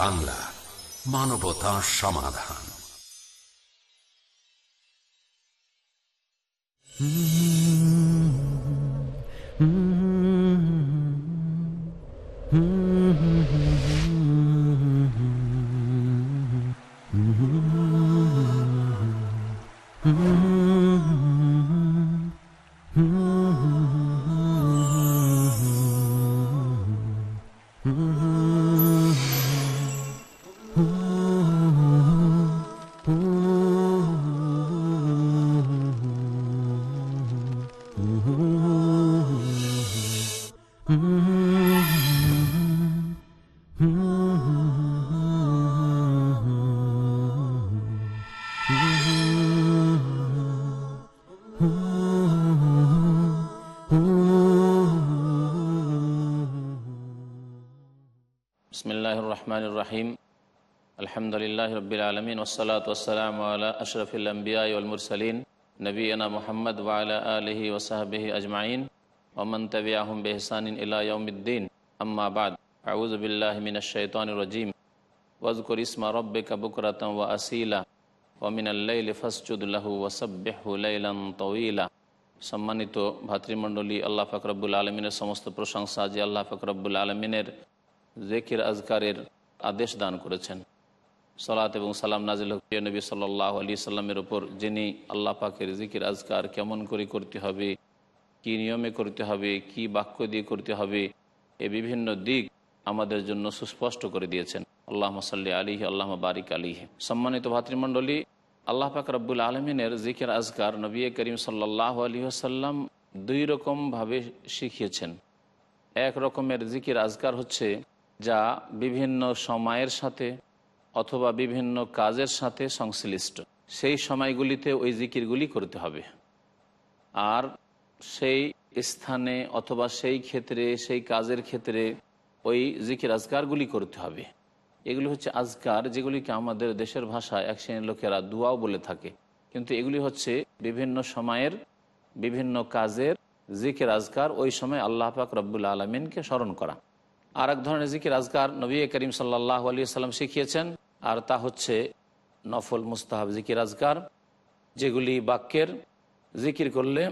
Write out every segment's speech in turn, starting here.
বাংলা মানবতা সমাধান। রবিল আলমিন ওসলাত ওসালাম আল্লাহ আশরফুল আম্বিয়া ওলমুরসলিন নবীনা মোহাম্মদ ওয়ালা আলহি ওসাহাবিহি আজমাইন ওমন তবি আহম বেহসানিন ইলাউদ্দিন আম্মাবাদ আউজবিল্লাহ মিনশাইতানরজিম ওয়াজকুর ইসমা রব্বিকা বুকরাতম ওয়া আসিলা। ওমিন আল্লাইল ফসজুদুল্লাহু ওসব্বিহু লাইলান তওয়িলা। সম্মানিত ভাতৃমণ্ডলী, আল্লাহ ফকরবুল আলমিনের সমস্ত প্রশংসা যে আল্লাহ ফকরবুল আলমিনের জেকির আজকারের আদেশ দান করেছেন। সালাত এবং সালাম নাজিল হকিয়া নবী সাল্লাহ আলি সাল্লামের ওপর যিনি আল্লাহ পাকের জিকির, আজকার কেমন করে করতে হবে, কি নিয়মে করতে হবে, কি বাক্য দিয়ে করতে হবে, এ বিভিন্ন দিক আমাদের জন্য সুস্পষ্ট করে দিয়েছেন। আল্লাহ সাল্লি আলিহি আল্লাহ বারিক আলিহি সম্মানিত ভাতৃমণ্ডলী, আল্লাহ পাক রব্বুল আলমিনের জিকির, আজকার নবী করিম সাল্লাহ আলী আসাল্লাম দুই রকমভাবে শিখিয়েছেন। এক রকমের জিকির, আজকার হচ্ছে যা বিভিন্ন সময়ের সাথে অথবা বিভিন্ন কাজের সাথে সংশ্লিষ্ট। সেই সময়গুলিতে ওই জিকিরগুলি করতে হবে। আর সেই স্থানে অথবা সেই ক্ষেত্রে, সেই কাজের ক্ষেত্রে ওই জিকির আজকারগুলি করতে হবে। এগুলি হচ্ছে আজকার যেগুলিকে আমাদের দেশের ভাষায় এক শ্রেণির লোকেরা দুয়াও বলে থাকে। কিন্তু এগুলি হচ্ছে বিভিন্ন সময়ের, বিভিন্ন কাজের জিকির আজকার ওই সময় আল্লাহ পাক রব্বুল আলমিনকে স্মরণ করা। আর এক ধরনের জিকির আজকার নবী করিম সাল্লাহ আলী সাল্লাম শিখিয়েছেন আর তা হচ্ছে নফল, মুস্তাহাব, জিকির, আজকার, যেগুলি বাক্যের জিকির করলে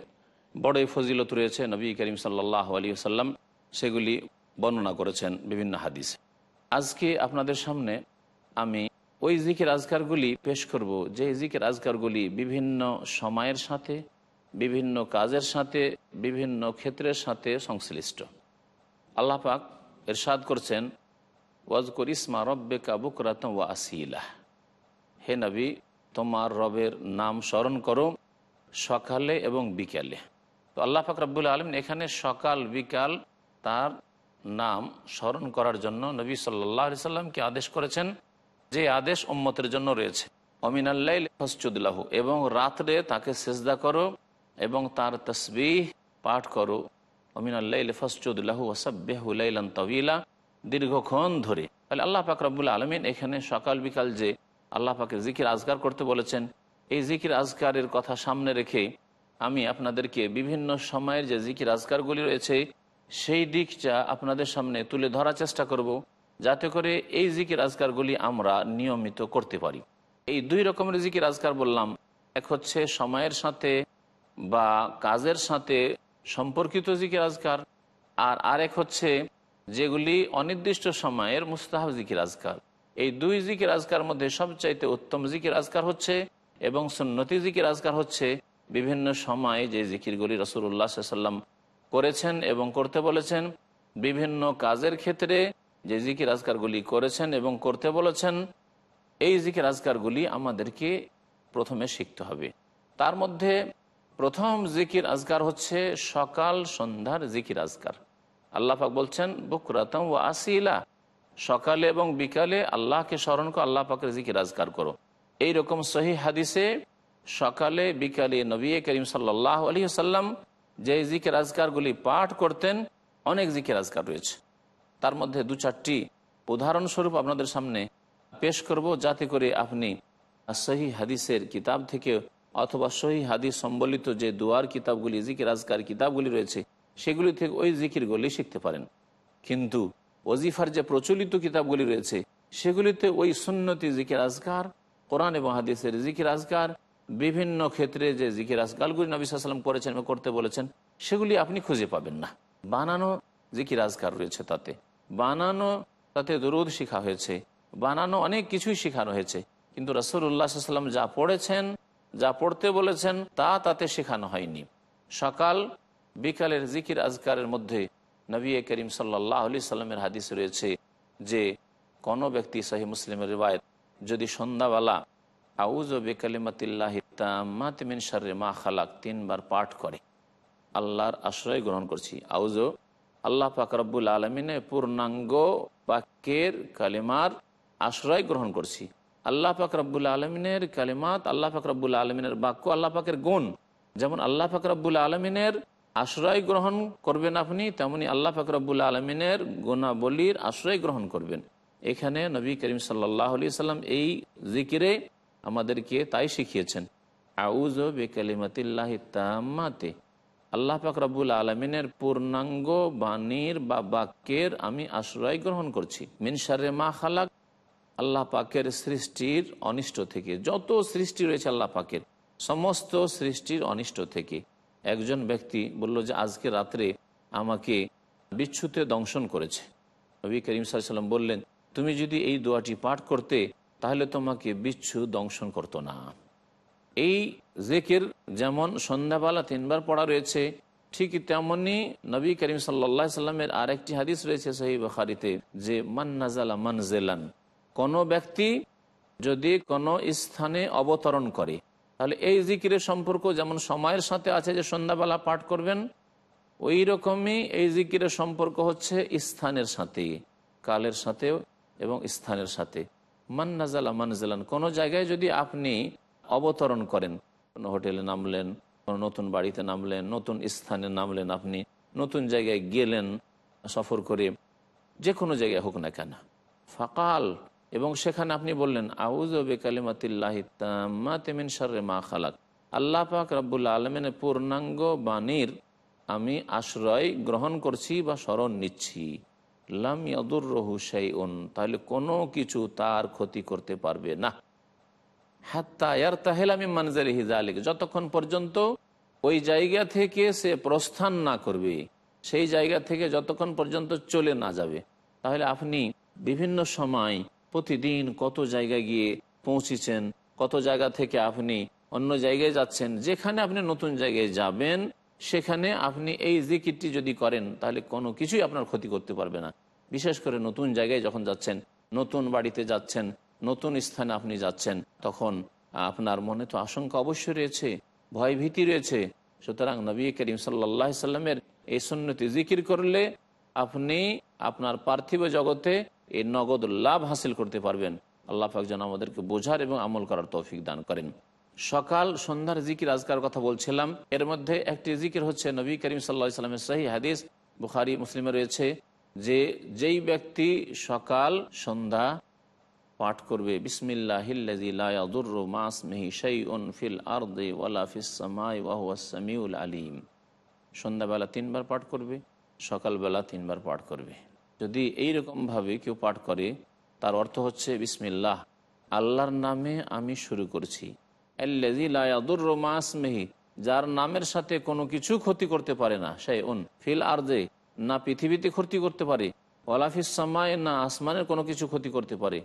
বড়ই ফজিলত রয়েছে নবী করিম সাল্লাহ আলী সাল্লাম সেগুলি বর্ণনা করেছেন বিভিন্ন হাদিসে। আজকে আপনাদের সামনে আমি ওই জিকির আজকারগুলি পেশ করব, যে জিকির আজকারগুলি বিভিন্ন সময়ের সাথে, বিভিন্ন কাজের সাথে, বিভিন্ন ক্ষেত্রের সাথে সংশ্লিষ্ট। আল্লাহ পাক এরশাদ করছেন ওয়াজকর ইসমা রব্বে কাবুকরাতম ওয়া আসিলাহ হে নবী, তোমার রবের নাম স্মরণ করো সকালে এবং বিকালে। তো আল্লাহ পাক রব্বুল আলম এখানে সকাল, বিকাল তার নাম স্মরণ করার জন্য নবী সাল্লাহ সাল্লামকে আদেশ করেছেন যে আদেশ উম্মতের জন্য রয়েছে। অমিনাল্লাহ ফসচুদ্লাহ এবং রাত্রে তাকে সেজদা করো এবং তার তসবিহ পাঠ করো। অমিনাল্লাহ ফসচুদ্লাহু ওসাব্বাহুলাইলান তবিলা দীর্ঘক্ষণ ধরে। তাহলে আল্লাহ পাক রব্বুল আলমিন এখানে সকাল বিকাল যে আল্লাহ পাকে জিকির আজগার করতে বলেছেন, এই জিকির আজগারের কথা সামনে রেখে আমি আপনাদেরকে বিভিন্ন সময়ের যে জিকির আজগারগুলি রয়েছে, সেই দিকটা আপনাদের সামনে তুলে ধরার চেষ্টা করব, যাতে করে এই জিকির আজগারগুলি আমরা নিয়মিত করতে পারি। এই দুই রকমের জিকির আজগার বললাম, এক হচ্ছে সময়ের সাথে বা কাজের সাথে সম্পর্কিত জিকির আজকার আর আরেক হচ্ছে যেগুলি অনির্দিষ্ট সময়ের মুস্তাহাব জিকির আজকার। এই দুই জিকির আজকার মধ্যে সবচাইতে উত্তম জিকির আজকার হচ্ছে এবং সুন্নতি জিকির আজকার হচ্ছে বিভিন্ন সময়ে যে জিকিরগুলি রসুল্লাহ সাল্লাম করেছেন এবং করতে বলেছেন, বিভিন্ন কাজের ক্ষেত্রে যে জিকির আজকারগুলি করেছেন এবং করতে বলেছেন, এই জিকির আজকারগুলি আমাদেরকে প্রথমে শিখতে হবে। তার মধ্যে প্রথম জিকির আজকার হচ্ছে সকাল সন্ধ্যার জিকির আজকার। আল্লাহাক বলছেন বুকরাতম ও আসিলা। সকালে এবং বিকালে আল্লাহকে স্মরণ করো, আল্লাহ পাকের জিকির আজকার করো। এইরকম সহি হাদিসে সকালে, বিকালে নবী করিম সাল্লাহ আলী সাল্লাম যে জিকের আজকারগুলি পাঠ করতেন, অনেক জিকে রাজগার রয়েছে। তার মধ্যে দু চারটি উদাহরণস্বরূপ আপনাদের সামনে পেশ করব, যাতে করে আপনি সহি হাদিসের কিতাব থেকে অথবা সহি হাদিস সম্বলিত যে দুয়ার কিতাবগুলি জিকে রাজগার কিতাবগুলি রয়েছে সেগুলি থেকে ওই জিকিরগুলি শিখতে পারেন। কিন্তু ওজিফার যে প্রচলিত কিতাবগুলি রয়েছে, সেগুলিতে ওই সুন্নতি জিকির আজকার, কোরআন এবং হাদিসের জিকির আজকার, বিভিন্ন ক্ষেত্রে যে জিকির আজকালগুলি নবী সাল্লাম করেছেন বা করতে বলেছেন, সেগুলি আপনি খুঁজে পাবেন না। বানানো জিকির আজকার রয়েছে তাতে। বানানো তাতে দরুদ শেখা হয়েছে। বানানো অনেক কিছুই শেখানো হয়েছে। কিন্তু রসুল্লাহ সাল্লাম যা পড়েছেন, যা পড়তে বলেছেন, তা তাতে শেখানো হয়নি। সকাল বিকালের জিকির আজকারের মধ্যে নবী করিম সাল্লাহ আলি সাল্লামের হাদিস রয়েছে যে, কোনো ব্যক্তি সাহি মুসলিমের রিবায়ত যদি সন্ধ্যাবেলা আউজ বেকালিমাতিল্লাহিমিন সারে মা খালাক তিনবার পাঠ করে, আল্লাহর আশ্রয় গ্রহণ করছি। আউজ আল্লাহ পাক রব্বুল আলমিনে পূর্ণাঙ্গ বাক্যের কালিমার আশ্রয় গ্রহণ করছি। আল্লাহ পাক রব্বুল আলমিনের কালিমাত, আল্লাহ পাক রব্বুল আলমিনের বাক্য, আল্লাহ পাকের গুণ। যেমন আল্লাহ পাক রব্বুল আলমিনের আশ্রয় গ্রহণ করবেন আপনি, তেমনি আল্লাহ পাক রব্বুল আলমিনের গুণাবলীর আশ্রয় গ্রহণ করবেন। এখানে নবী করিম সাল্লাহ আলি সাল্লাম এই জিকিরে আমাদেরকে তাই শিখিয়েছেন আউজ বেকালিমাতিল্লাহ তামাতে আল্লাহ পাক রব্বুল আলমিনের পূর্ণাঙ্গ বাণীর বা বাক্যের আমি আশ্রয় গ্রহণ করছি। মিনসারে মা খালাক, আল্লাহ পাকের সৃষ্টির অনিষ্ট থেকে। যত সৃষ্টি রয়েছে আল্লাহ পাকের, সমস্ত সৃষ্টির অনিষ্ট থেকে। একজন ব্যক্তি বলল যে, আজকে রাত্রে আমাকে বিচ্ছুতে দংশন করেছে। নবী করিম সাল্লাম বললেন, তুমি যদি এই দোয়াটি পাঠ করতে, তাহলে তোমাকে বিচ্ছু দংশন করতো না। এই জেকের যেমন সন্ধ্যাবেলা তিনবার পড়া রয়েছে, ঠিক তেমনই নবী করিম সাল্লা সাল্লামের আর একটি হাদিস রয়েছে সহি বখারিতে, যে, মান নাজালা মানজেলান কোনো ব্যক্তি যদি কোনো স্থানে অবতরণ করে তাহলে এই জিকিরের সম্পর্ক যেমন সময়ের সাথে আছে যে সন্ধ্যাবেলা পাঠ করবেন ওই রকমই এই জিকিরের সম্পর্ক হচ্ছে স্থানের সাথে, কালের সাথেও এবং স্থানের সাথে। মান নাজালা মানজালান, কোনো জায়গায় যদি আপনি অবতরণ করেন, কোনো হোটেলে নামলেন, কোনো নতুন বাড়িতে নামলেন, নতুন স্থানে নামলেন আপনি, নতুন জায়গায় গেলেন, সফর করে, যে কোনো জায়গায় হোক না কেন। ফাকাল এবং সেখানে আপনি বললেন আউজ বেকালিমাতিল্লাহিমিন সারে মা খালাক। আল্লাহ পাক রব্বুল আলমিনের পূর্ণাঙ্গ বাণীর আমি আশ্রয় গ্রহণ করছি বা স্মরণ নিচ্ছি। লাম ইয়াদুর রহু উন তাহলে কোনো কিছু তার ক্ষতি করতে পারবে না। হাত্তা ইয়ার তাহেল আমি মানজারি হিজালিক যতক্ষণ পর্যন্ত ওই জায়গা থেকে সে প্রস্থান না করবে, সেই জায়গা থেকে যতক্ষণ পর্যন্ত চলে না যাবে। তাহলে আপনি বিভিন্ন সময় প্রতিদিন কত জায়গায় গিয়ে পৌঁছেছেন? কত জায়গা থেকে আপনি অন্য জায়গায় যাচ্ছেন? যেখানে আপনি নতুন জায়গায় যাবেন, সেখানে আপনি এই জিকিরটি যদি করেন, তাহলে কোনো কিছুই আপনার ক্ষতি করতে পারবে না। বিশেষ করে নতুন জায়গায় যখন যাচ্ছেন, নতুন বাড়িতে যাচ্ছেন, নতুন স্থানে আপনি যাচ্ছেন, তখন আপনার মনে তো আশঙ্কা অবশ্যই রয়েছে ভয় ভীতি রয়েছে। সুতরাং নবী করিম সাল্লাহ সাল্লামের এই সন্ন্যতি জিকির করলে আপনি আপনার পার্থিব জগতে এই নগদ লাভ হাসিল করতে পারবেন। আল্লাহ পাক যেন আমাদেরকে বোঝার এবং আমল করার তৌফিক দান করেন। সকাল সন্ধ্যার জিকির আজকার কথা বলছিলাম। এর মধ্যে একটি জিকির হচ্ছে নবী করিম সাল্লা সাল্লামের সহি হাদিস। বুখারি, মুসলিমে রয়েছে যে, যেই ব্যক্তি সকাল সন্ধ্যা পাঠ করবে আলিম। সন্ধ্যাবেলা তিনবার পাঠ করবে, সকালবেলা তিনবার পাঠ করবে। যদি এই ভাবে কেউ পাঠ করে, তার অর্থ হচ্ছে বিসমিল্লাহ। আল্লাহর নামে আমি শুরু করছি। যার নামের সাথে কোনো কিছু ক্ষতি করতে পারে না সেই উন ফিল আর না পৃথিবীতে ক্ষতি করতে পারে ওয়ালাফিস সামায় না আসমানের কোনো কিছু ক্ষতি করতে পারে।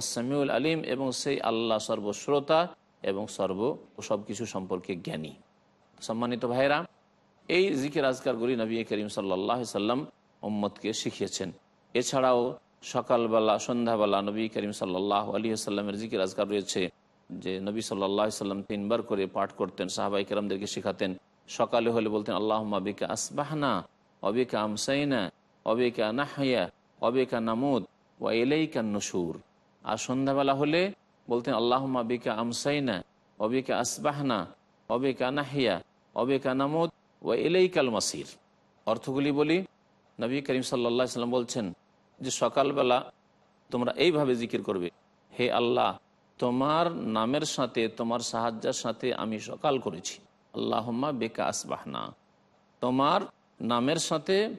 সামিউল আলিম এবং সেই আল্লাহ সর্বশ্রোতা এবং সর্ব সব কিছু সম্পর্কে জ্ঞানী। সম্মানিত ভাইরা এই জিকির আজকারগুলি নবী করিম সাল্লাহ সাল্লাম মোহাম্মদকে শিখিয়েছেন। এছাড়াও সকালবেলা, সন্ধ্যাবেলা নবী করিম সাল্লাহ আলী সাল্লামের জিকির আজকার রয়েছে, যে নবী সাল্লাহ সাল্লাম তিনবার করে পাঠ করতেন সাহাবাই কেরামদেরকে শেখাতেন। সকালে হলে বলতেন আল্লাহ আবিকা আসবাহনা অবিকা আমসাইনা অবিকা নাহাইয়া অবিকা নামুদ ও এলাইকা নসুর আর সন্ধ্যাবেলা হলে বলতেন আল্লাহ আবিকা আমসাইনা অবিকা আসবাহনা অবিকা নাহিয়া অবিকা নামুদ ও এলাইকাল মাসির। অর্থগুলি বলি নবী করিম সাল্লা সাল্লাম বলছেন যে সকালবেলা তোমরা এইভাবে জিকির করবে, হে আল্লাহ, তোমার নামের সাথে, তোমার সাহায্যের সাথে আমি সকাল করেছি। আল্লাহম্মা বেকা আসবাহনা। তোমার নামের সাথে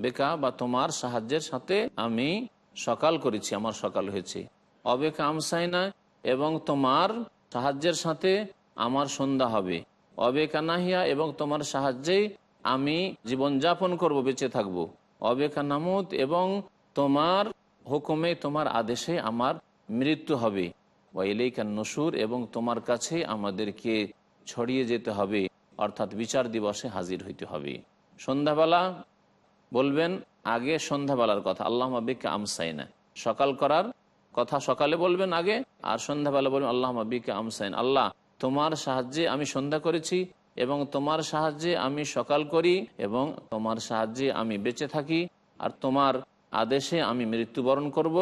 বেকা বা তোমার সাহায্যের সাথে আমি সকাল করেছি, আমার সকাল হয়েছে। অবেকা আমসাইনা এবং তোমার সাহায্যের সাথে আমার সন্ধ্যা হবে। অবেকা নাহিয়া এবং তোমার সাহায্যেই আমি জীবনযাপন করব, বেঁচে থাকব। অবেকা নামুত এবং তোমার হুকুমে, তোমার আদেশে আমার মৃত্যু হবে। ওয়াইলেইকা নসুর এবং তোমার কাছে আমাদেরকে ছড়িয়ে যেতে হবে, অর্থাৎ বিচার দিবসে হাজির হইতে হবে। সন্ধ্যাবেলা বলবেন, আগে সন্ধ্যাবেলার কথা। আল্লাহ মাবিকে আমসাইনা। সকাল করার কথা সকালে বলবেন আগে, আর সন্ধ্যাবেলা বলবেন আল্লাহ মাবিকে আমসাইন। আল্লাহ, তোমার সাহায্যে আমি সন্ধ্যা করেছি এবং তোমার সাহায্যে আমি সকাল করি এবং তোমার সাহায্যে আমি বেঁচে থাকি, আর তোমার আদেশে আমি মৃত্যুবরণ করব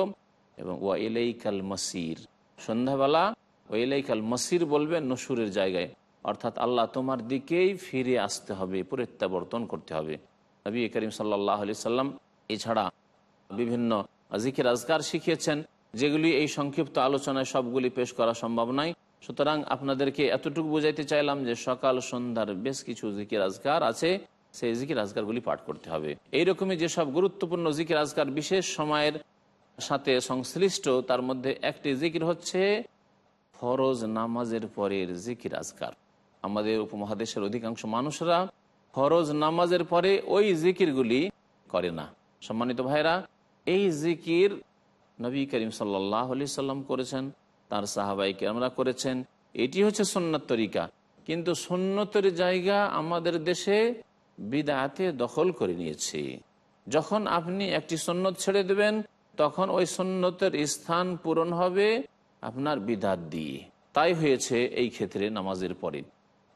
এবং ওয়া ইলাইকাল মসির। সন্ধ্যাবেলা ওয়া ইলাইকাল মসির বলবে নসুরের জায়গায়। অর্থাৎ আল্লাহ তোমার দিকেই ফিরে আসতে হবে, প্রত্যাবর্তন করতে হবে। নবী করিম সাল্লাহ আলি সাল্লাম এছাড়া বিভিন্ন জিকির আজকার শিখিয়েছেন, যেগুলি এই সংক্ষিপ্ত আলোচনায় সবগুলি পেশ করা সম্ভব নয়। সুতরাং আপনাদেরকে এতটুকু বোঝাইতে চাইলাম যে সকাল, সন্ধ্যার বেশ কিছু জিকির আজকার আছে, সেই জিকির আজকারগুলি পাঠ করতে হবে। এইরকমই যেসব গুরুত্বপূর্ণ জিকির আজকার বিশেষ সময়ের সাথে সংশ্লিষ্ট, তার মধ্যে একটি জিকির হচ্ছে ফরজ নামাজের পরের জিকির আজকার আমাদের উপমহাদেশের অধিকাংশ মানুষরা ফরজ নামাজের পরে ওই জিকিরগুলি করে না। সম্মানিত ভাইরা এই জিকির নবী করিম সাল্লাহ আলি সাল্লাম করেছেন। তার সাহাবাইকে আমরা করেছেন। এটি হচ্ছে সন্ন্যত তরিকা। কিন্তু সন্ন্যতের জায়গা আমাদের দেশে বিদাতে দখল করে নিয়েছে। যখন আপনি একটি সন্ন্যত ছেড়ে দেবেন, তখন ওই সন্ন্যতের স্থান পূরণ হবে আপনার বিদাত দিয়ে। তাই হয়েছে এই ক্ষেত্রে নামাজের পরে।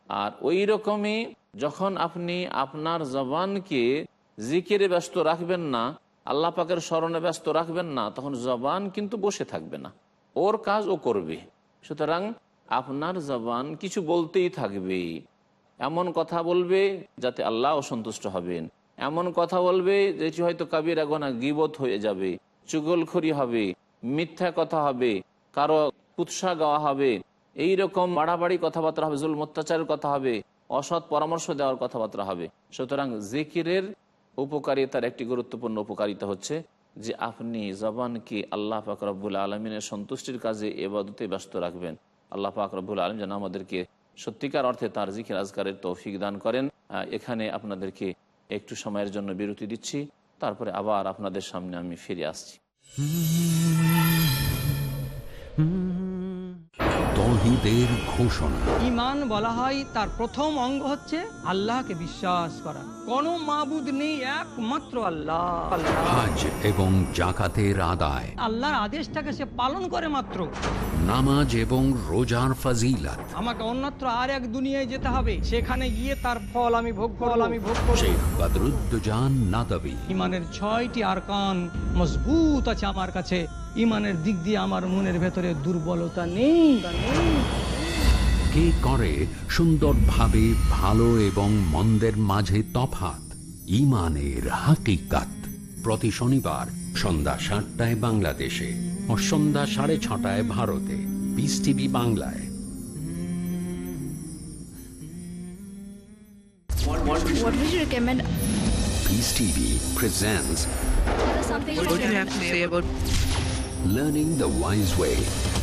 আর ওই রকমই যখন আপনি আপনার জবানকে জিকিরে ব্যস্ত রাখবেন না, আল্লাহ পাকের স্মরণে ব্যস্ত রাখবেন না, তখন জবান কিন্তু বসে থাকবে না। ওর কাজ ও করবে। সুতরাং আপনার জবান কিছু বলতেই থাকবে। এমন কথা বলবে যাতে আল্লাহ অসন্তুষ্ট হবেন। এমন কথা বলবে যেটি হয়তো কাবির গোনা গিবত হয়ে যাবে, চুগলখড়ি হবে, মিথ্যা কথা হবে, কারও উৎসাহ গাওয়া হবে এই রকম বাড়াবাড়ি কথাবার্তা হবে জুল অত্যাচারের কথা হবে, অসৎ পরামর্শ দেওয়ার কথাবার্তা হবে। সুতরাং জিকিরের উপকারিতার একটি গুরুত্বপূর্ণ উপকারিতা হচ্ছে যে আপনি জবানকে আল্লাহ পাক রব্বুল আলমিনের সন্তুষ্টির কাজে এবাদতে ব্যস্ত রাখবেন। আল্লাহ পাক রব্বুল আলম যেন আমাদেরকে সত্যিকার অর্থে তার জিকির আজগারের তৌফিক দান করেন। এখানে আপনাদেরকে একটু সময়ের জন্য বিরতি দিচ্ছি তারপরে আবার আপনাদের সামনে আমি ফিরে আসছি। তৌহিদের ঘোষণা। ইমান বলা হয় তার প্রথম অঙ্গ হচ্ছে আল্লাহকে বিশ্বাস করা। কোন মাবুদ নেই একমাত্র আল্লাহ। হাজ এবং জাকাতের আদায়। আল্লাহর আদেশটাকে সে পালন করে মাত্র। নামাজ এবং রোজার ফাজিলাত। আমাকে অন্যত্র আর এক দুনিয়ায় যেতে হবে। সেখানে গিয়ে তার ফল আমি ভোগ ফল আমি ভোগ করব। শেখ বদরুদ্দোজান নাদবী। ইমানের ছয়টি আরকান মজবুত আছে আমার কাছে। ইমানের দিক দিয়ে আমার মনের ভেতরে দুর্বলতা নেই। কে করে সুন্দরভাবে ভালো এবং মন্দের মাঝে তফাত? ইমানের হাকিকাত। প্রতি শনিবার সন্ধ্যা সাতটায় বাংলাদেশে ও সন্ধ্যা সাড়ে ছটায় ভারতে। পিস টিভি বাংলায়। What would you recommend? Peace TV presents What do you have to say about learning the wise way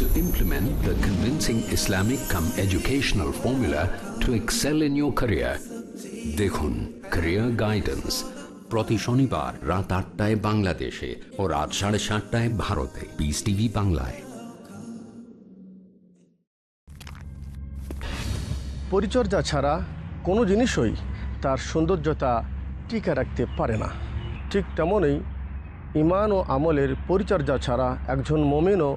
To implement the convincing Islamic come educational formula to excel in your career. দেখুন, career guidance. প্রতি শনিবার রাত আটটায় বাংলাদেশে ও রাত সাড়ে সাতটায় ভারতে। পিস টিভি বাংলায়। পরিচর্যা ছাড়া কোনো জিনিসই তার সৌন্দর্যতা টিকে রাখতে পারে না। ঠিক তেমনই ইমান ও আমলের পরিচর্যা ছাড়া একজন মোমেনও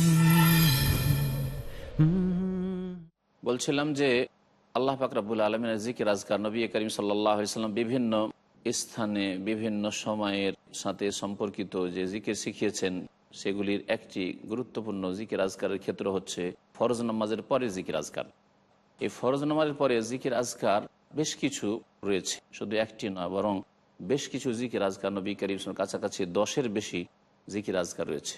বলছিলাম যে আল্লাহ পাকরাবুল আলমিনের জিকির আজকার নবী করিম সাল্লাম বিভিন্ন স্থানে, বিভিন্ন সময়ের সাথে সম্পর্কিত যে জিকির শিখিয়েছেন, সেগুলির একটি গুরুত্বপূর্ণ জিকির আজকারের ক্ষেত্র হচ্ছে ফরজ নামাজের পরে জিকির আজকার। এই ফরজ নামাজের পরে জিকির আজকার বেশ কিছু রয়েছে, শুধু একটি না, বরং বেশ কিছু জিকির আজকার নবী করিম কাছাকাছি দশের বেশি জিকির আজকার রয়েছে।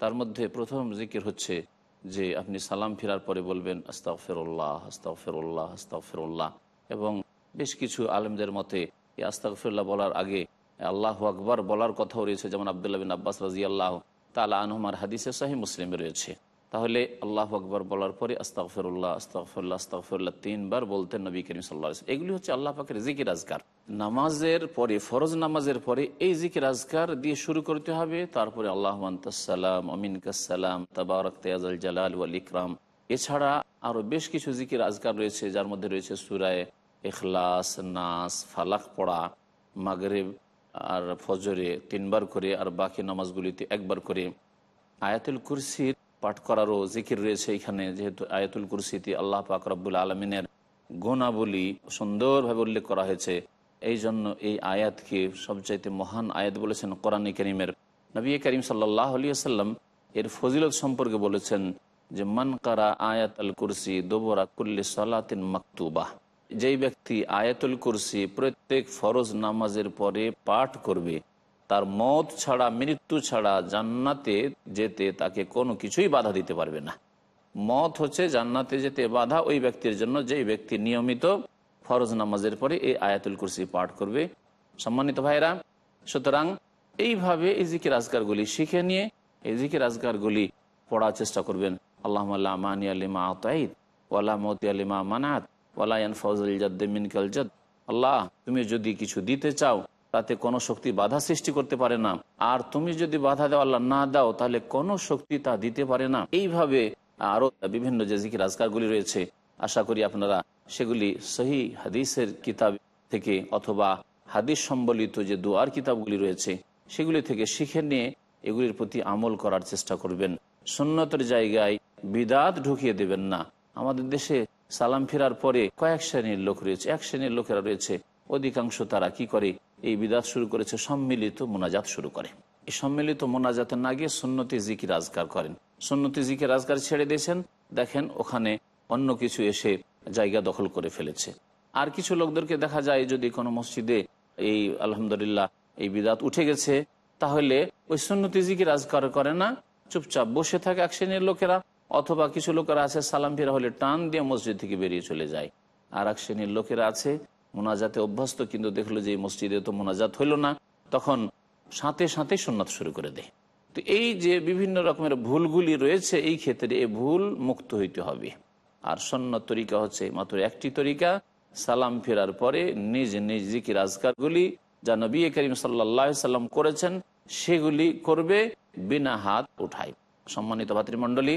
তার মধ্যে প্রথম জিকির হচ্ছে যে আপনি সালাম ফেরার পরে বলবেন আস্তাও ফেরুল্লাহ আস্তাও ফেরুল্লাহ আস্তাও ফেরুল্লাহ এবং বেশ কিছু আলেমদের মতে, এই আস্তাগফিরুল্লাহ বলার আগে আল্লাহ আকবর বলার কথাও রয়েছে, যেমন আবদুল্লাহ বিন আব্বাস রাজি আল্লাহ তালা আনহুমার হাদিসে সাহি মুসলিমে রয়েছে। তাহলে আল্লাহ আকবর বলার পরে, আস্তাগফিরুল্লাহ আস্তাগফিরুল্লাহ আস্তাগফিরুল্লাহ, তিনবার বলতেন নবী করিম সাল্লাহ এগুলি হচ্ছে আল্লাহ পাকের জিকির আজকার। নামাজের পরে, ফরজ নামাজের পরে এই জিকির আজকার দিয়ে শুরু করতে হবে। তারপরে আল্লাহ আন্তাসালাম অমিন কাসালাম তাবারক তেয়াজল জালাল ওয়াল ইকরাম। এছাড়া আরও বেশ কিছু জিকির আজকার রয়েছে, যার মধ্যে রয়েছে সুরায় এখলাস নাস, ফালাক পড়া, মাগরেব আর ফজরে তিনবার করে, আর বাকি নামাজগুলিতে একবার করে। আয়াতুল কুরসির পাঠ করারও জিকির রয়েছে এখানে, যেহেতু আয়াতুল কুরসিতে আল্লাহ পাক রব্বুল আলমিনের গুণাবলী সুন্দরভাবে উল্লেখ করা হয়েছে। এই জন্য এই আয়াতকে সবচাইতে মহান আয়াত বলেছেন কোরআন করিমের? নবী করিম সাল্লাহ আলিয়াল্লাম এর ফজিলত সম্পর্কে বলেছেন যে, মান কারা আয়াত আল কুরসি দোবরা কুল্লি সালাতিন মাকতুবাহ যেই ব্যক্তি আয়াতুল কুরসি প্রত্যেক ফরজ নামাজের পরে পাঠ করবে, তার মত ছাড়া, মৃত্যু ছাড়া জান্নাতে যেতে তাকে কোনো কিছুই বাধা দিতে পারবে না। মত হচ্ছে জান্নাতে যেতে বাধা ওই ব্যক্তির জন্য যেই ব্যক্তি নিয়মিত ফরজ নামাজের পরে এই আয়াতুল কুরসি পাঠ করবে। সম্মানিত ভাইরা সুতরাং এইভাবে এই জিকির আজগারগুলি শিখে নিয়ে এই জিকির আজগারগুলি পড়ার চেষ্টা করবেন। আল্লাহ মানি আলিমা আতাইদ ওয়ালা মতি আলিমা মানাত ওয়ালায়ন ফজল জাদ্দিন কাল জাদ আল্লাহ, তুমি যদি কিছু দিতে চাও, তাতে কোনো শক্তি বাধা সৃষ্টি করতে পারে না। আর তুমি যদি বাধা দেওয়া আল্লাহ না দাও, তাহলে কোনো শক্তি তা দিতে পারে না। এইভাবে আরও বিভিন্ন যে জিকির আজকারগুলি রয়েছে আশা করি আপনারা সেগুলি সহি হাদিসের কিতাব থেকে অথবা হাদিস সম্বলিত যে দোয়ার কিতাবগুলি রয়েছে, সেগুলি থেকে শিখে নিয়ে এগুলির প্রতি আমল করার চেষ্টা করবেন। সুন্নতের জায়গায় বিদাত ঢুকিয়ে দেবেন না। আমাদের দেশে সালাম ফেরার পরে কয়েক শ্রেণির লোক রয়েছে, এক শ্রেণির লোকেরা রয়েছে, অধিকাংশ তারা কি করে? এই বিদাত শুরু করেছে, সম্মিলিত মোনাজাত শুরু করে। এই সম্মিলিত মোনাজাতে না গিয়ে সুন্নতি জিকির আজগার করেন। সুন্নতি জিকির আজগার ছেড়ে দিয়েছেন। দেখেন ওখানে অন্য কিছু এসে জায়গা দখল করে ফেলেছে। আর কিছু লোকদেরকে দেখা যায় যদি কোনো মসজিদে এই আলহামদুলিল্লাহ এই বিদাত উঠে গেছে, তাহলে ওই সুন্নতি জিকির আজগার করে না। চুপচাপ বসে থাকে এক শ্রেণির লোকেরা, অথবা কিছু লোকেরা আছে সালাম ফেরা হলে টান দিয়ে মসজিদ থেকে বেরিয়ে চলে যায়। আর এক শ্রেণির লোকেরা আছে, মোনাজাতে অভ্যস্ত, কিন্তু দেখল যে মসজিদে তো মোনাজাত হইল না, তখন সাথে সাথে সোনাত শুরু করে দেয়। তো এই যে বিভিন্ন রকমের ভুলগুলি রয়েছে, এই ক্ষেত্রে এ ভুল মুক্ত হইতে হবে। আর সন্ন্যত তরিকা হচ্ছে মাত্র একটি তরিকা, সালাম ফেরার পরে নিজ নিজ জিকির আজকারগুলি যা নবী করিম সাল্লাহ সাল্লাম করেছেন, সেগুলি করবে বিনা হাত উঠায়। সম্মানিত ভাতৃমণ্ডলী,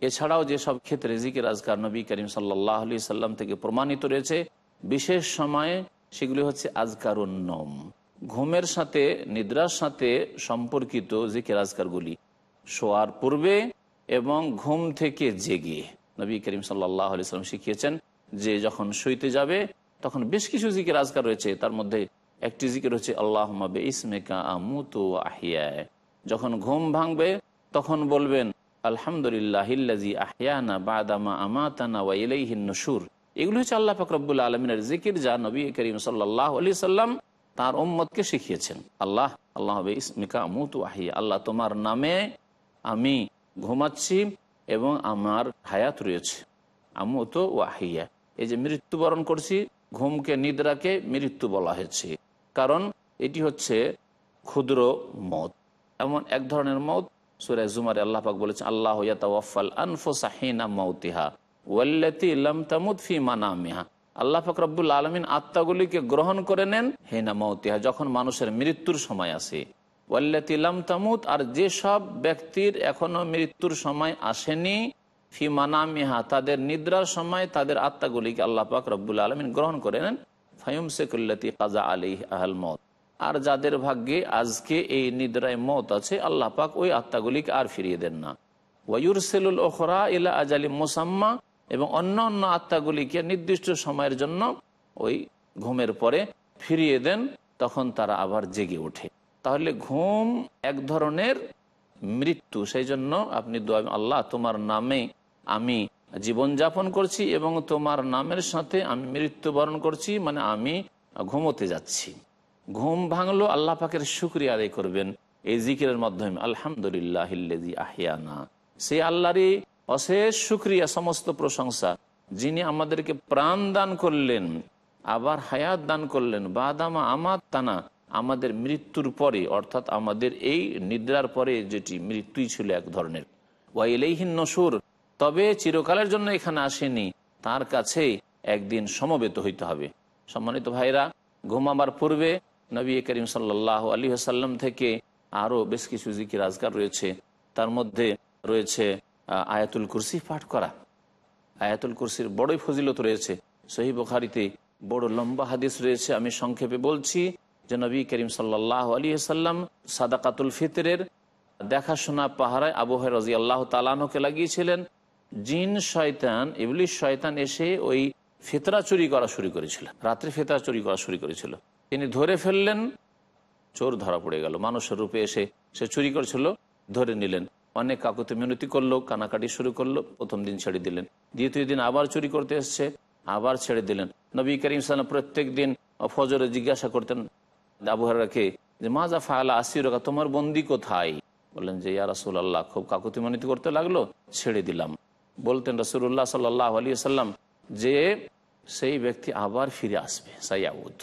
এছাড়াও যেসব ক্ষেত্রে জিকির আজকার নবী করিম সাল্লাহ আলি সাল্লাম থেকে প্রমাণিত রয়েছে, বিশেষ সময়ে সেগুলি হচ্ছে আজকার নম। ঘুমের সাথে, নিদ্রার সাথে সম্পর্কিত জিকির আজকারগুলি শোয়ার পূর্বে এবং ঘুম থেকে জেগে। নবী করিম সাল্লাহ সাল্লাম শিখিয়েছেন যে যখন শুইতে যাবে, তখন বেশ কিছু জিকির আজকার রয়েছে। তার মধ্যে একটি জিকির হচ্ছে আল্লাহ ইসমেকা আমুতু আহিয়া যখন ঘুম ভাঙবে, তখন বলবেন আলহামদুলিল্লাহ আহিয়ানা বাদামা আমাতানা ওয়া ইলাইহিন নসুর এগুলো হচ্ছে আল্লাহ ফকরবুল আলমিনের জিকির যা নবী করিম সাল্লাহ আলি সাল্লাম তার ওম্মতকে শিখিয়েছেন। আল্লাহ আল্লাহ ইসমিকা আমুতু আহিয়া আল্লাহ, তোমার নামে আমি ঘুমাচ্ছি এবং আমার হায়াত রয়েছে। আমুত ও আহিয়া এই যে মৃত্যুবরণ করছি, ঘুমকে, নিদ্রাকে মৃত্যু বলা হয়েছে। কারণ এটি হচ্ছে ক্ষুদ্র মত। এমন এক ধরনের মত, সুরে জুমারে আল্লাহ পাক বলেছেন, আল্লাহ ইয়াতাওয়াফাল আনফুসাহিনা মাউতিহা, ওয়াল্লাতি মানামিহা। আল্লাহ আলমিন আত্মাগুলিকে গ্রহণ করে নেন হেনা মৌতিহা যখন মানুষের মৃত্যুর সময় আসে। ওয়াল্লাতিলাম তামুত, আর যেসব ব্যক্তির এখনও মৃত্যুর সময় আসেনি, ফি মানামিহা, তাদের নিদ্রার সময় তাদের আত্মাগুলিকে আল্লাহ পাক রব্বুল আলমিন গ্রহণ করে নেন ফাইম সেকুল্লাতি কাজা আলী আহল মত আর যাদের ভাগ্যে আজকে এই নিদ্রায় মত আছে, আল্লাহ পাক ওই আত্মাগুলিকে আর ফিরিয়ে দেন না। ওয়ুর সেলুল ওখরা ইলা আজালি মোসাম্মা, এবং অন্য অন্য আত্মাগুলিকে নির্দিষ্ট সময়ের জন্য ওই ঘুমের পরে ফিরিয়ে দেন, তখন তারা আবার জেগে ওঠে। তাহলে ঘুম এক ধরনের মৃত্যু। সেই জন্য আপনি আল্লাহ, তোমার নামে আমি জীবনযাপন করছি এবং তোমার নামের সাথে আমি মৃত্যুবরণ করছি মানে আমি ঘুমোতে যাচ্ছি। ঘুম ভাঙলো, আল্লাহ পাকের শুক্রিয়া আদায় করবেন এই জিকিরের মাধ্যমে। আলহামদুলিল্লাহ আহিয়ানা। সেই আল্লাহরই অশেষ শুক্রিয়া, সমস্ত প্রশংসা, যিনি আমাদেরকে প্রাণ দান করলেন, আবার হায়াত দান করলেন। বাদামা আমার তানা আমাদের মৃত্যুর পরে, অর্থাৎ আমাদের এই নিদ্রার পরে যেটি মৃত্যুই ছিল এক ধরনের। ওয়াইলেহীন নসুর, তবে চিরকালের জন্য এখানে আসেনি, তার কাছে একদিন সমবেত হইতে হবে। সম্মানিত ভাইরা ঘুমাবার পূর্বে নবী করিম সাল্লাহ আলী আসাল্লাম থেকে আরও বেশ কিছু জিকির আজগার রয়েছে। তার মধ্যে রয়েছে আয়াতুল কুরসি পাঠ করা। আয়াতুল কুরসির বড়ই ফজিলত রয়েছে। সহি বখারিতে বড় লম্বা হাদিস রয়েছে। আমি সংক্ষেপে বলছি যে নবী করিম সাল্লাহ আলী সাল্লাম সাদাকাতুল ফিতরের দেখাশোনা পাহারায় আবহাওয়া রাজি আল্লাহ তালানকে লাগিয়েছিলেন। জিন, শয়তান ইবলিশ শয়তান এসে ওই ফেতরা চুরি করা শুরু করেছিল। রাত্রে ফেতরা চুরি করা শুরু করেছিল। তিনি ধরে ফেললেন, চোর ধরা পড়ে গেল। মানুষের রূপে এসে সে চুরি করেছিল, ধরে নিলেন। অনেক কাকুতে মিনতি করল, কানাকাটি শুরু করল, প্রথম দিন ছেড়ে দিলেন। দ্বিতীয় দিন আবার চুরি করতে এসছে, আবার ছেড়ে দিলেন। নবী করিম সাল্লাম প্রত্যেক দিন ফজরে জিজ্ঞাসা করতেন আবহাওয়াকে যে মাজা ফায়ালা আসি রোগা তোমার বন্দি কোথায়? বললেন যে, ইয়া রাসুল আল্লাহ খুব কাকুতি মিনতি করতে লাগল, ছেড়ে দিলাম। বলতেন রসুল্লাহ সাল্লাহ আলী সাল্লাম যে, সেই ব্যক্তি আবার ফিরে আসবে, সাইয়াউদ।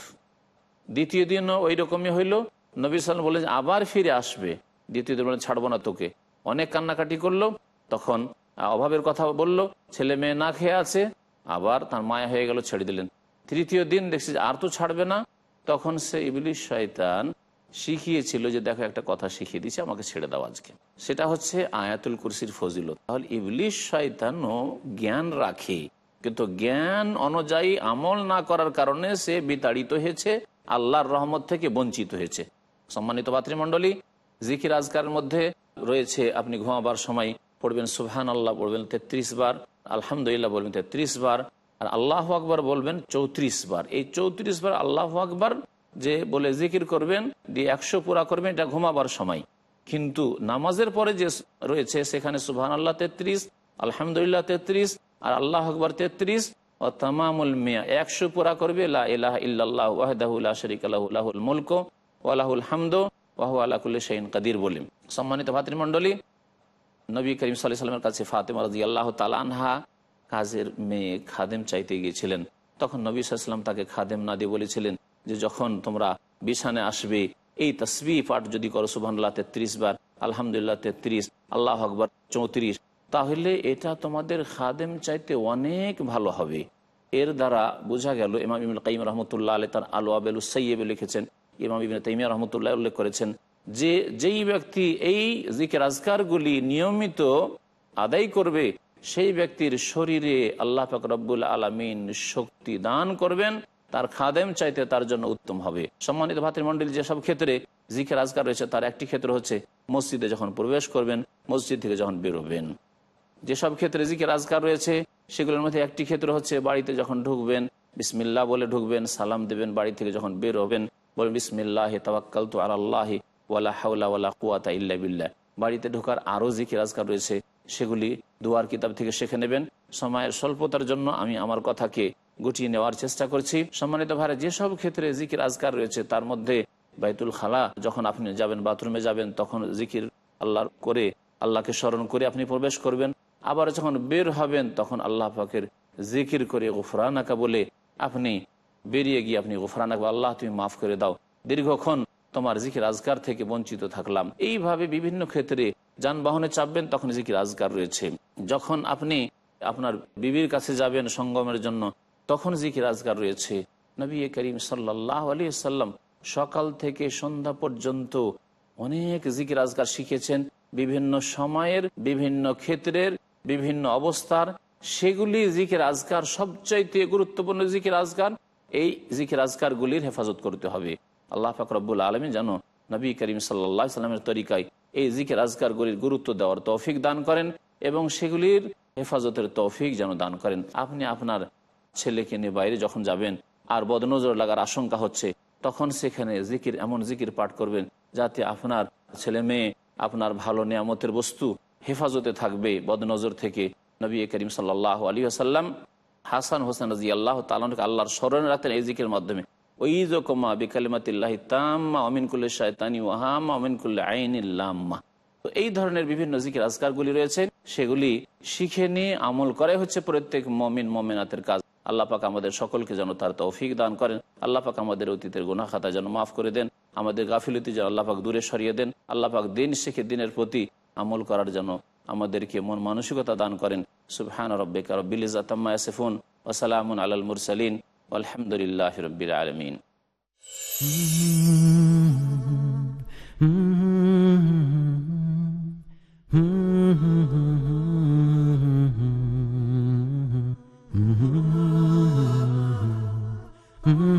দ্বিতীয় দিনও ওই রকমই হইল। নবী সাল্লাম বললেন, আবার ফিরে আসবে। দ্বিতীয় দিন বলেন ছাড়বো না তোকে। অনেক কান্নাকাটি করল। তখন অভাবের কথা বলল, ছেলে মেয়ে না খেয়ে আছে। আবার তার মায়া হয়ে গেল, ছেড়ে দিলেন। তৃতীয় দিন দেখছি আর তো ছাড়বে না। তখন সে ইবলিশ শয়তান শিখিয়েছিল যে দেখো একটা কথা শিখিয়ে দিচ্ছে আমাকে ছেড়ে দাও আজকে। সেটা হচ্ছে আয়াতুল কুরসির ফজিলত। তাহলে ইবলিশ শয়তানও জ্ঞান রাখে, কিন্তু জ্ঞান অনুযায়ী আমল না করার কারণে সে বিতাড়িত হয়েছে, আল্লাহর রহমত থেকে বঞ্চিত হয়েছে। সম্মানিত ভাতৃমণ্ডলী, জিকির আজকারের মধ্যে রয়েছে, আপনি ঘুমাবার সময় পড়বেন সুবহান আল্লাহ পড়বেন তেত্রিশ বার, আলহামদুলিল্লাহ বলবেন তেত্রিশ বার আর আল্লাহ আকবর বলবেন চৌত্রিশ বার। এই চৌত্রিশ বার আল্লাহ আকবর যে বলে জিকির করবেন, দিয়ে একশো পুরা করবেন, এটা ঘুমাবার সময়। কিন্তু নামাজের পরে যে রয়েছে, সেখানে সুবহান আল্লাহ তেত্রিশ, আলহামদুলিল্লাহ তেত্রিশ, আর আল্লাহ আকবর তেত্রিশ, ও তামামুল মিয়া, একশো পুরা করবে, লা ইলাহ ইল্লাল্লাহ ওয়াহদাহুল্লাহ শরিক আল্লাহুল মুলক ওয়ালাহুল হামদ ওয়াহু আল্লাহুল্লি শাহিন কাদির বলিম। সম্মানিত ভাতৃমণ্ডলী, নবী করিম সাল্লাহ সাল্লামের কাছে ফাতেমা রাজি আল্লাহ তালানহা কাজের মেয়ে খাদেম চাইতে গিয়েছিলেন। তখন নবী সাল্লাম তাকে খাদেম না দিয়ে বলেছিলেন যে, যখন তোমরা বিছানে আসবে, এই তসবি পাঠ যদি করো সুবাহ তেত্রিশ বার, আলহামদুলিল্লাহ, তেত্রিশ, আল্লাহ আকবর, চৌত্রিশ, তাহলে এটা তোমাদের খাদেম চাইতে অনেক ভালো হবে। এর দ্বারা বোঝা গেল ইমাম ইমুল কাইম রহমতুল্লাহ আলী তার আলু আবেল সৈয়ব লিখেছেন। ইমাম ইবিন তাইমিয়া রহমতুল্লাহ উল্লেখ করেছেন যে, যেই ব্যক্তি এই জিকের আজকারগুলি নিয়মিত আদায় করবে সেই ব্যক্তির শরীরে আল্লাহ ফাকরাবুল আলমিন শক্তি দান করবেন, তার খাদেম চাইতে তার জন্য উত্তম হবে। সম্মানিত ভাতৃমণ্ডলী, যেসব ক্ষেত্রে জিকের আজকার রয়েছে, তার একটি ক্ষেত্র হচ্ছে মসজিদে যখন প্রবেশ করবেন, মসজিদ থেকে যখন বেরোবেন। যেসব ক্ষেত্রে জিকের আজকার রয়েছে, সেগুলোর মধ্যে একটি ক্ষেত্র হচ্ছে বাড়িতে যখন ঢুকবেন বিসমিল্লা বলে ঢুকবেন, সালাম দেবেন, বাড়ি থেকে যখন বের হবেন বলেন, বিসমিল্লাহ তাবাক্কাল তো আল্লাহি ওয়ালা হাউলা ওয়ালা কুয়াতা ইল্লা বিল্লাহ। বাড়িতে ঢোকার আরও জিকির আজকার রয়েছে সেগুলি দুয়ার কিতাব থেকে শিখে নেবেন। সময়ের স্বল্পতার জন্য আমি আমার কথাকে গুটিয়ে নেওয়ার চেষ্টা করছি। সম্মানিত ভারে যেসব ক্ষেত্রে জিকির আজকার রয়েছে, তার মধ্যে বাইতুল খালা, যখন আপনি যাবেন, বাথরুমে যাবেন, তখন জিকির আল্লাহ করে, আল্লাহকে স্মরণ করে আপনি প্রবেশ করবেন। আবার যখন বের হবেন, তখন আল্লাহ পাকের জিকির করে গোফরানাকা বলে আপনি বেরিয়ে গিয়ে আপনি গোফরানাকা, আল্লাহ তুমি মাফ করে দাও। দীর্ঘক্ষণ তোমার জিকির আজগার থেকে বঞ্চিত থাকলাম। এইভাবে বিভিন্ন ক্ষেত্রে যানবাহনে চাপবেন, তখন জিকির আজগার রয়েছে। যখন আপনি আপনার বিবির কাছে যাবেন সঙ্গমের জন্য, তখন জিকির আজগার রয়েছে। নবী করিম সাল্লাহ আলী সাল্লাম সকাল থেকে সন্ধ্যা পর্যন্ত অনেক জিকির আজগার শিখেছেন। বিভিন্ন সময়ের, বিভিন্ন ক্ষেত্রের, বিভিন্ন অবস্থার, সেগুলি জিকির আজগার সবচাইতে গুরুত্বপূর্ণ জিকির আজগার এই জিকির আজগারগুলির হেফাজত করতে হবে। আল্লাহ ফাকরবুল আলমী যেন নবী করিম সাল্লাহ সাল্লামের তরিকায় এই জিকির আজগারগুলির গুরুত্ব দেওয়ার তৌফিক দান করেন এবং সেগুলির হেফাজতের তৌফিক যেন দান করেন। আপনি আপনার ছেলেকে নিয়ে বাইরে যখন যাবেন আর বদনজর লাগার আশঙ্কা হচ্ছে, তখন সেখানে জিকির, এমন জিকির পাঠ করবেন যাতে আপনার ছেলে মেয়ে আপনার ভালো নিয়ামতের বস্তু হেফাজতে থাকবে। বদনজর থেকে নবী করিম সাল্লাহ আলী আসাল্লাম হাসান হোসেন রাজি আল্লাহ তালকে আল্লাহর স্মরণ রাখতেন এই জিকের মাধ্যমে। এই ধরনের বিভিন্ন জিকির রয়েছে। সেগুলি শিখে নিয়ে আমল করাই হচ্ছে প্রত্যেক মমিন, মমিনাতের কাজ। আমাদের সকলকে যেন তার তৌফিক দান করেন। আল্লাহ পাক আমাদের অতীতের গুনা খাতা যেন মাফ করে দেন। আমাদের গাফিলতি যেন আল্লাহ পাক দূরে সরিয়ে দেন। আল্লাহ পাক দিন শিখে দিনের প্রতি আমল করার যেন আমাদেরকে মন মানসিকতা দান করেন। সুবহান রব্বিকা রব্বিল ইজাতাম্মা আলাল মুরসালিন। আলহামদুলিল্লাহি রাব্বিল আলামিন আল্লাহর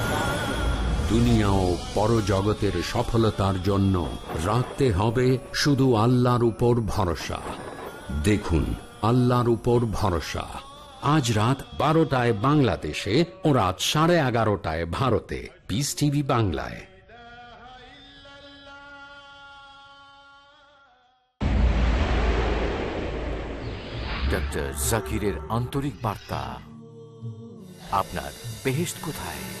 দুনিয়া ও পরজগতের সফলতার জন্য রাখতে হবে শুধু আল্লাহর উপর ভরসা। দেখুন, আল্লাহর উপর ভরসা। আজ রাত বারোটায় বাংলাদেশে ও রাত সাড়ে এগারোটায় ভারতে। পিস টিভি বাংলায়। জাকিরের আন্তরিক বার্তা। আপনার বেহেস্ট কোথায়?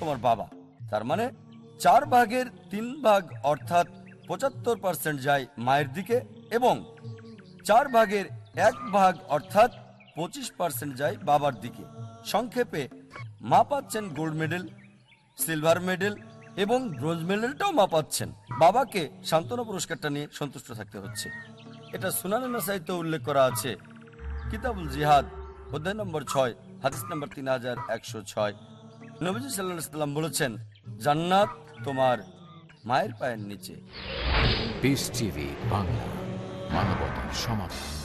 তোমার বাবা। তার মানে চার ভাগের তিন ভাগ অর্থাৎ পঁচাত্তর পার্সেন্ট যায় মায়ের দিকে এবং চার ভাগের এক ভাগ অর্থাৎ পঁচিশ পার্সেন্ট যায় বাবার দিকে। সংক্ষেপে মা পাচ্ছেন গোল্ড মেডেল, সিলভার মেডেল এবং ব্রোঞ্জ মেডেলটাও মা পাচ্ছেন। বাবাকে সান্ত্বনা পুরস্কারটা নিয়ে সন্তুষ্ট থাকতে হচ্ছে। এটা সুনানা সাহিত্য উল্লেখ করা আছে। কিতাবুল জিহাদ, অধ্যায় নম্বর ছয়, হাদিস নম্বর তিন হাজার একশো ছয়। নবীজি সাল্লাহ সাল্লাম বলেছেন জান্নাত তোমার মায়ের পায়ের নিচে। বাংলা মানবতার সমাধান।